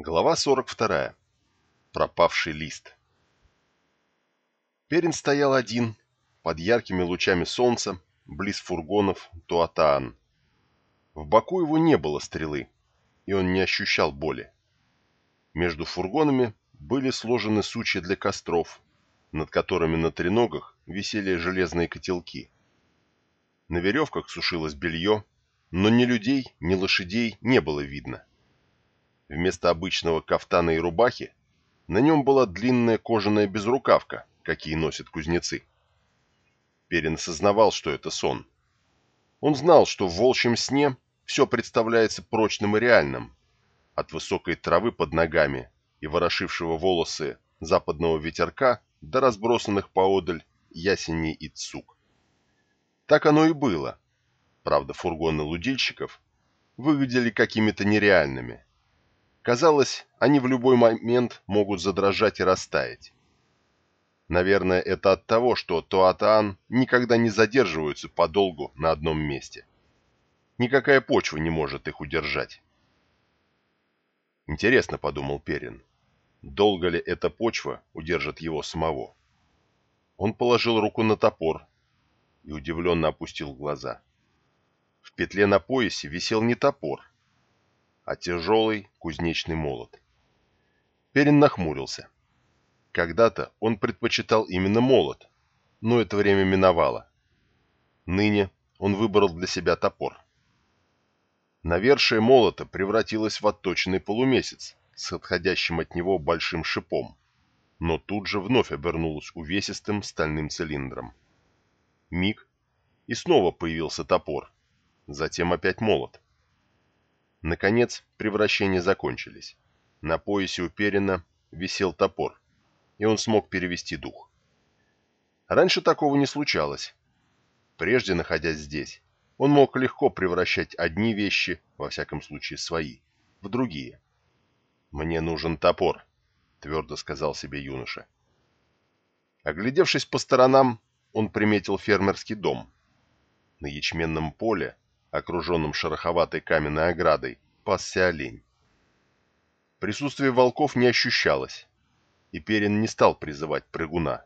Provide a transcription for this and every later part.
Глава 42. Пропавший лист. Перин стоял один, под яркими лучами солнца, близ фургонов Туатаан. В боку его не было стрелы, и он не ощущал боли. Между фургонами были сложены сучья для костров, над которыми на треногах висели железные котелки. На веревках сушилось белье, но ни людей, ни лошадей не было видно. Вместо обычного кафтана и рубахи на нем была длинная кожаная безрукавка, какие носят кузнецы. Перин сознавал, что это сон. Он знал, что в волчьем сне все представляется прочным и реальным, от высокой травы под ногами и ворошившего волосы западного ветерка до разбросанных поодаль ясеней и цук. Так оно и было. Правда, фургоны лудильщиков выглядели какими-то нереальными – Казалось, они в любой момент могут задрожать и растаять. Наверное, это от того, что Туатаан никогда не задерживаются подолгу на одном месте. Никакая почва не может их удержать. Интересно, подумал Перин, долго ли эта почва удержит его самого? Он положил руку на топор и удивленно опустил глаза. В петле на поясе висел не топор, а тяжелый кузнечный молот. Перин нахмурился. Когда-то он предпочитал именно молот, но это время миновало. Ныне он выбрал для себя топор. Навершие молота превратилось в отточенный полумесяц с отходящим от него большим шипом, но тут же вновь обернулось увесистым стальным цилиндром. Миг, и снова появился топор, затем опять молот. Наконец, превращения закончились. На поясе у Перина висел топор, и он смог перевести дух. Раньше такого не случалось. Прежде, находясь здесь, он мог легко превращать одни вещи, во всяком случае свои, в другие. «Мне нужен топор», — твердо сказал себе юноша. Оглядевшись по сторонам, он приметил фермерский дом. На ячменном поле окруженном шероховатой каменной оградой, пасся олень. Присутствие волков не ощущалось, и Перин не стал призывать прыгуна.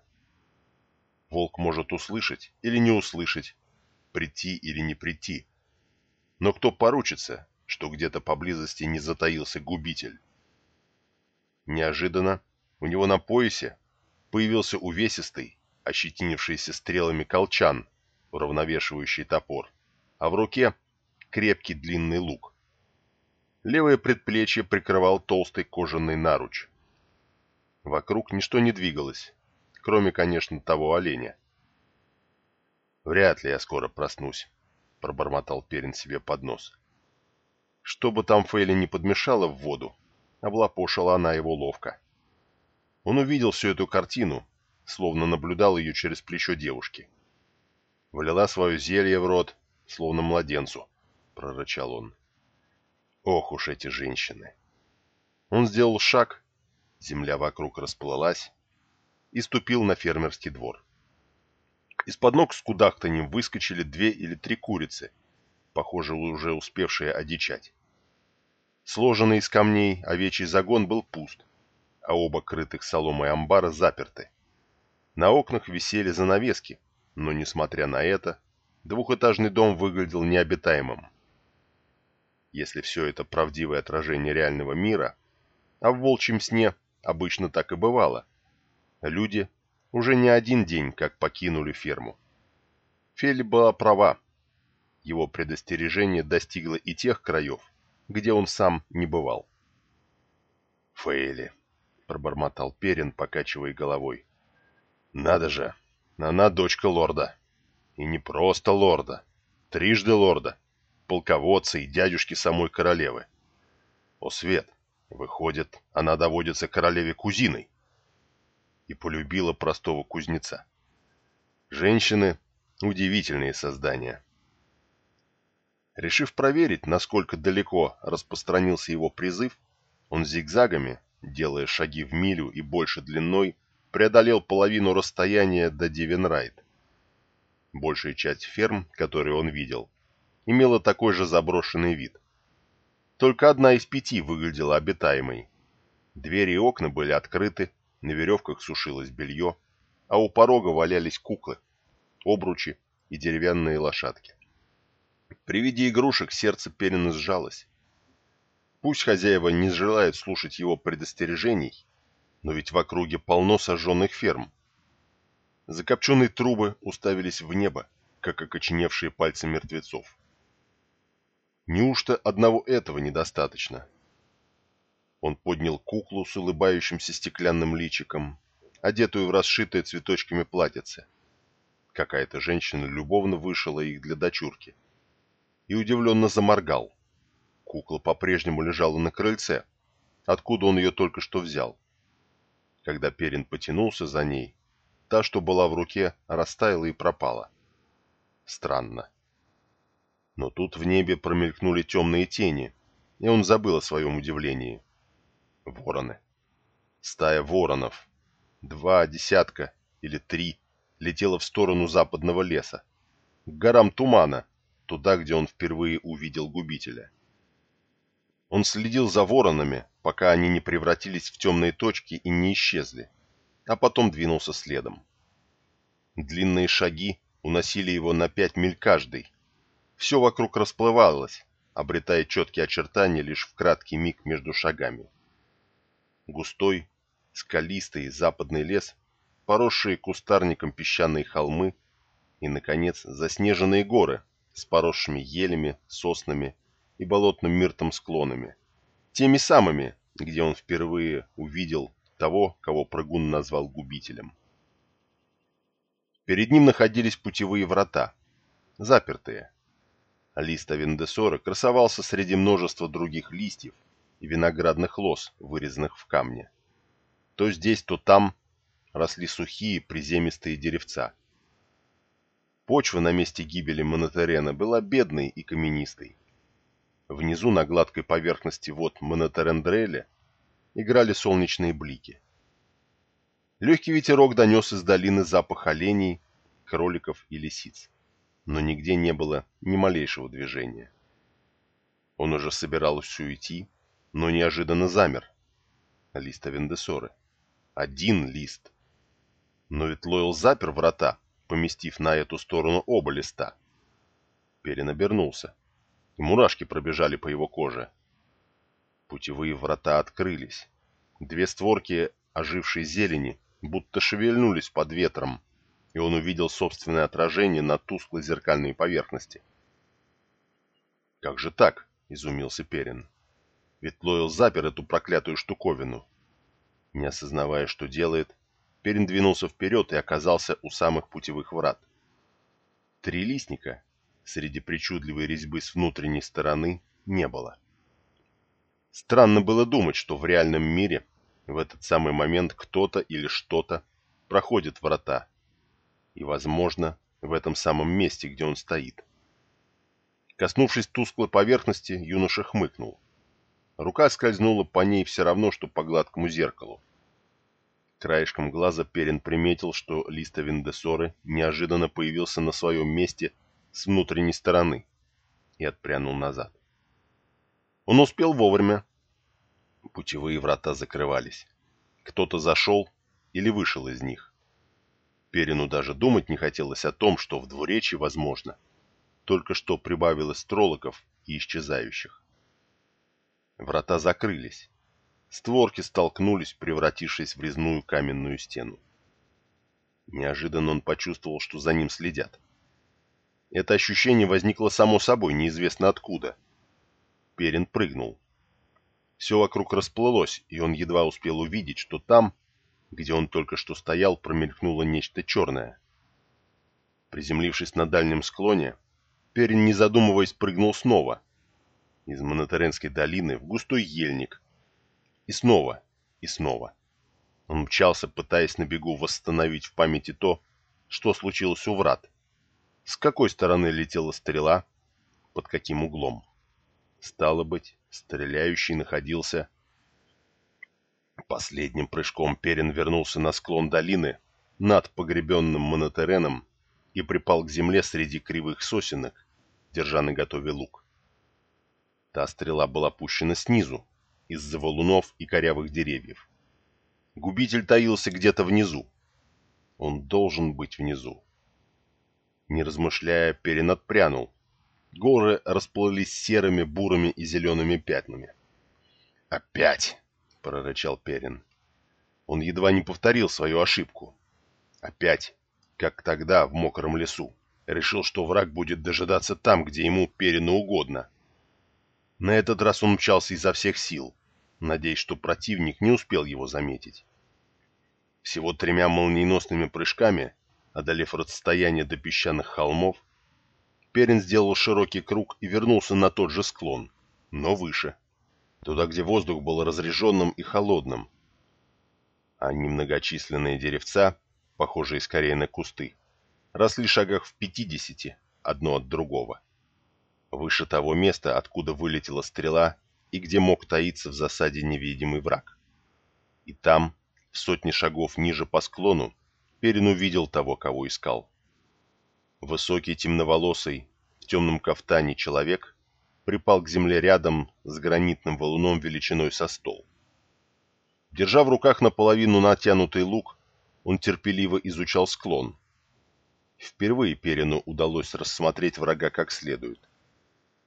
Волк может услышать или не услышать, прийти или не прийти. Но кто поручится, что где-то поблизости не затаился губитель? Неожиданно у него на поясе появился увесистый, ощетинившийся стрелами колчан, уравновешивающий топор а в руке крепкий длинный лук. Левое предплечье прикрывал толстый кожаный наруч. Вокруг ничто не двигалось, кроме, конечно, того оленя. «Вряд ли я скоро проснусь», — пробормотал Перин себе под нос. Что бы там Фейли не подмешала в воду, облапошила она его ловко. Он увидел всю эту картину, словно наблюдал ее через плечо девушки. Влила свое зелье в рот, словно младенцу, — прорычал он. Ох уж эти женщины! Он сделал шаг, земля вокруг расплылась, и ступил на фермерский двор. Из-под ног с кудахтанем выскочили две или три курицы, похоже, уже успевшие одичать. Сложенный из камней овечий загон был пуст, а оба крытых соломой амбара заперты. На окнах висели занавески, но, несмотря на это, двухэтажный дом выглядел необитаемым. Если все это правдивое отражение реального мира, а в волчьем сне обычно так и бывало, люди уже не один день как покинули ферму. Фелли была права. Его предостережение достигло и тех краев, где он сам не бывал. «Фейли», — пробормотал Перин, покачивая головой. «Надо же, она дочка лорда». И не просто лорда, трижды лорда, полководца и дядюшки самой королевы. О, Свет, выходит, она доводится королеве кузиной. И полюбила простого кузнеца. Женщины — удивительные создания. Решив проверить, насколько далеко распространился его призыв, он зигзагами, делая шаги в милю и больше длиной, преодолел половину расстояния до Дивенрайт. Большая часть ферм, которые он видел, имела такой же заброшенный вид. Только одна из пяти выглядела обитаемой, Двери и окна были открыты, на веревках сушилось белье, а у порога валялись куклы, обручи и деревянные лошадки. При виде игрушек сердце Перина сжалось. Пусть хозяева не желают слушать его предостережений, но ведь в округе полно сожженных ферм. Закопченные трубы уставились в небо, как окоченевшие пальцы мертвецов. Неужто одного этого недостаточно? Он поднял куклу с улыбающимся стеклянным личиком, одетую в расшитое цветочками платьице. Какая-то женщина любовно вышила их для дочурки. И удивленно заморгал. Кукла по-прежнему лежала на крыльце, откуда он ее только что взял. Когда Перин потянулся за ней, та, что была в руке, растаяла и пропала. Странно. Но тут в небе промелькнули темные тени, и он забыл о своем удивлении. Вороны. Стая воронов. Два десятка или три летела в сторону западного леса. К горам тумана, туда, где он впервые увидел губителя. Он следил за воронами, пока они не превратились в темные точки и не исчезли, а потом двинулся следом. Длинные шаги уносили его на пять миль каждый. Все вокруг расплывалось, обретая четкие очертания лишь в краткий миг между шагами. Густой, скалистый западный лес, поросшие кустарником песчаные холмы и, наконец, заснеженные горы с поросшими елями, соснами и болотным миртом склонами. Теми самыми, где он впервые увидел того, кого прыгун назвал губителем. Перед ним находились путевые врата, запертые. Лист Авендесора красовался среди множества других листьев и виноградных лоз, вырезанных в камне. То здесь, то там росли сухие приземистые деревца. Почва на месте гибели Монотерена была бедной и каменистой. Внизу на гладкой поверхности вод Монотерендреля играли солнечные блики. Легкий ветерок донес из долины запах оленей, кроликов и лисиц, но нигде не было ни малейшего движения. Он уже собирался уйти, но неожиданно замер. Лист Авендесоры. Один лист. Но ведь Лойл запер врата, поместив на эту сторону оба листа. Перин обернулся мурашки пробежали по его коже. Путевые врата открылись. Две створки ожившей зелени будто шевельнулись под ветром, и он увидел собственное отражение на тусклой зеркальной поверхности. «Как же так?» — изумился Перин. «Ведь Лойл запер эту проклятую штуковину». Не осознавая, что делает, Перин двинулся вперед и оказался у самых путевых врат. Три листника, среди причудливой резьбы с внутренней стороны не было. Странно было думать, что в реальном мире в этот самый момент кто-то или что-то проходит врата. И, возможно, в этом самом месте, где он стоит. Коснувшись тусклой поверхности, юноша хмыкнул. Рука скользнула по ней все равно, что по гладкому зеркалу. Краешком глаза Перин приметил, что Листа Виндесоры неожиданно появился на своем месте с внутренней стороны и отпрянул назад. Он успел вовремя. Путевые врата закрывались. Кто-то зашел или вышел из них. Перину даже думать не хотелось о том, что в двуречии возможно. Только что прибавилось троллоков и исчезающих. Врата закрылись. Створки столкнулись, превратившись в резную каменную стену. Неожиданно он почувствовал, что за ним следят. Это ощущение возникло само собой, неизвестно откуда. Перин прыгнул. Все вокруг расплылось, и он едва успел увидеть, что там, где он только что стоял, промелькнуло нечто черное. Приземлившись на дальнем склоне, Перин, не задумываясь, прыгнул снова. Из Монотаренской долины в густой ельник. И снова, и снова. Он мчался, пытаясь на бегу восстановить в памяти то, что случилось у врат. С какой стороны летела стрела? Под каким углом? Стало быть, стреляющий находился... Последним прыжком Перин вернулся на склон долины над погребенным монотереном и припал к земле среди кривых сосенок, держа на готове лук. Та стрела была пущена снизу, из-за валунов и корявых деревьев. Губитель таился где-то внизу. Он должен быть внизу. Не размышляя, Перин отпрянул. Горы расплылись серыми, бурыми и зелеными пятнами. «Опять!» — прорычал Перин. Он едва не повторил свою ошибку. Опять, как тогда в мокром лесу, решил, что враг будет дожидаться там, где ему Перину угодно. На этот раз он мчался изо всех сил, надеясь, что противник не успел его заметить. Всего тремя молниеносными прыжками, одолев расстояние до песчаных холмов, Перин сделал широкий круг и вернулся на тот же склон, но выше, туда, где воздух был разреженным и холодным, а немногочисленные деревца, похожие скорее на кусты, росли шагах в пятидесяти одно от другого. Выше того места, откуда вылетела стрела и где мог таиться в засаде невидимый враг. И там, в сотни шагов ниже по склону, Перин увидел того, кого искал. Высокий темноволосый, в темном кафтане человек припал к земле рядом с гранитным валуном величиной со стол. Держа в руках наполовину натянутый лук, он терпеливо изучал склон. Впервые Перину удалось рассмотреть врага как следует.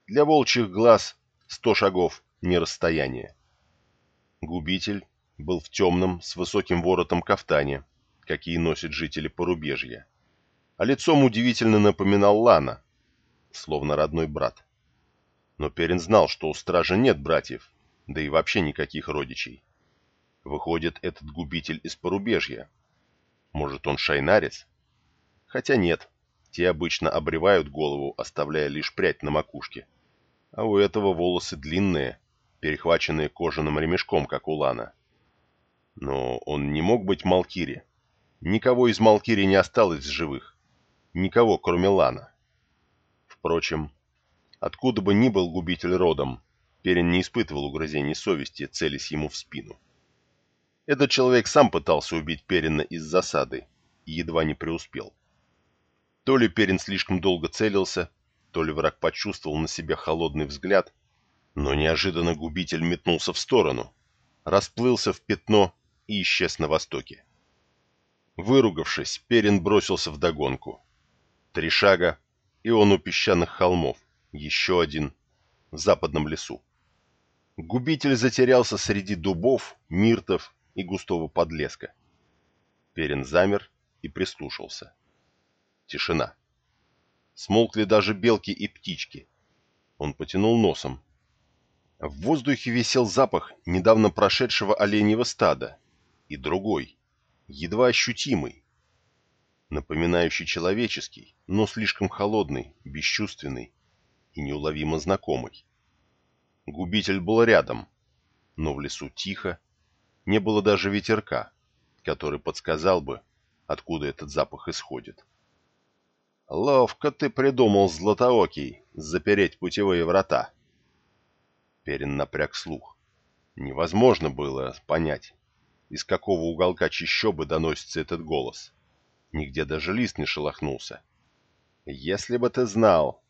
Для волчьих глаз сто шагов не расстояние. Губитель был в темном, с высоким воротом кафтане, какие носят жители порубежья. А лицом удивительно напоминал Лана, словно родной брат. Но Перин знал, что у стража нет братьев, да и вообще никаких родичей. Выходит, этот губитель из порубежья. Может, он шайнарец? Хотя нет, те обычно обревают голову, оставляя лишь прядь на макушке. А у этого волосы длинные, перехваченные кожаным ремешком, как у Лана. Но он не мог быть Малкири. Никого из Малкири не осталось живых. Никого, кроме Лана. Впрочем, откуда бы ни был губитель родом, Перин не испытывал угрызений совести, целясь ему в спину. Этот человек сам пытался убить Перина из засады и едва не преуспел. То ли Перин слишком долго целился, то ли враг почувствовал на себе холодный взгляд, но неожиданно губитель метнулся в сторону, расплылся в пятно и исчез на востоке. Выругавшись, Перин бросился в догонку. Три шага, и он у песчаных холмов, еще один в западном лесу. Губитель затерялся среди дубов, миртов и густого подлеска. Перин замер и прислушался. Тишина. Смолкли даже белки и птички. Он потянул носом. В воздухе висел запах недавно прошедшего оленьего стада и другой, едва ощутимый, напоминающий человеческий, но слишком холодный, бесчувственный и неуловимо знакомый. Губитель был рядом, но в лесу тихо, не было даже ветерка, который подсказал бы, откуда этот запах исходит. «Ловко ты придумал, Златоокий, запереть путевые врата!» Перин напряг слух. Невозможно было понять, из какого уголка чищобы доносится этот голос. Нигде даже лист не шелохнулся. «Если бы ты знал,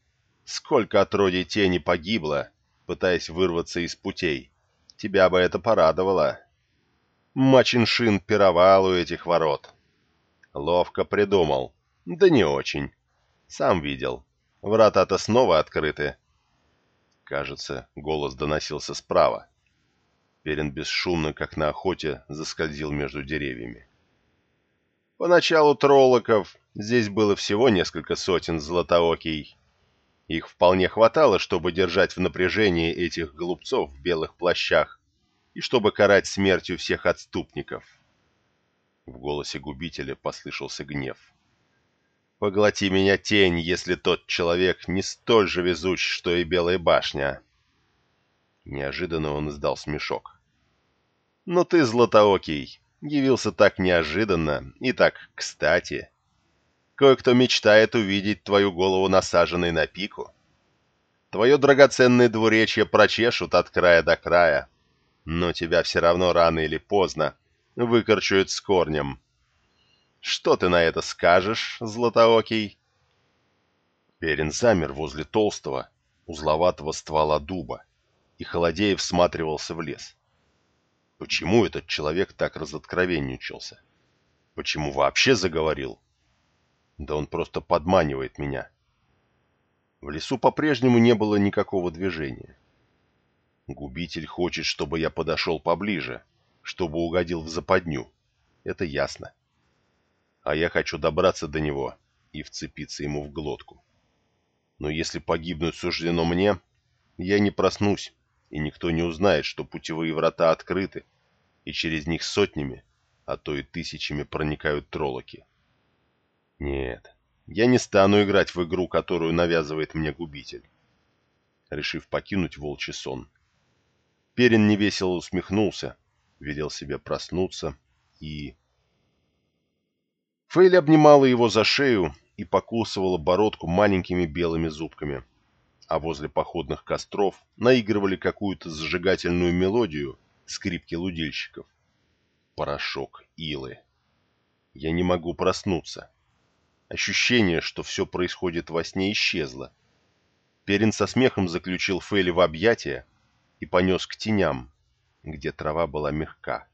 сколько отродий тени погибло, пытаясь вырваться из путей, тебя бы это порадовало!» Мачиншин пировал у этих ворот. Ловко придумал. Да не очень. Сам видел. Врата-то снова открыты. Кажется, голос доносился справа. Перин бесшумно, как на охоте, заскользил между деревьями. Поначалу троллоков здесь было всего несколько сотен златоокий. Их вполне хватало, чтобы держать в напряжении этих голубцов в белых плащах и чтобы карать смертью всех отступников. В голосе губителя послышался гнев. «Поглоти меня, тень, если тот человек не столь же везуч, что и Белая башня!» Неожиданно он издал смешок. «Но ты, Златоокий, явился так неожиданно и так кстати. Кое-кто мечтает увидеть твою голову насаженной на пику. Твое драгоценное двуречье прочешут от края до края, но тебя все равно рано или поздно выкорчуют с корнем. Что ты на это скажешь, Златоокий?» Перин замер возле толстого, узловатого ствола дуба и холодея всматривался в лес. Почему этот человек так разоткровенничался? Почему вообще заговорил? Да он просто подманивает меня. В лесу по-прежнему не было никакого движения. Губитель хочет, чтобы я подошел поближе, чтобы угодил в западню. Это ясно. А я хочу добраться до него и вцепиться ему в глотку. Но если погибнуть суждено мне, я не проснусь, и никто не узнает, что путевые врата открыты, и через них сотнями, а то и тысячами проникают троллоки. Нет, я не стану играть в игру, которую навязывает мне губитель. Решив покинуть волчий сон. Перин невесело усмехнулся, велел себе проснуться и... Фейли обнимала его за шею и покусывала бородку маленькими белыми зубками, а возле походных костров наигрывали какую-то зажигательную мелодию скрипки лудильщиков. Порошок, илы. Я не могу проснуться. Ощущение, что все происходит во сне, исчезло. Перин со смехом заключил Фейли в объятия и понес к теням, где трава была мягка.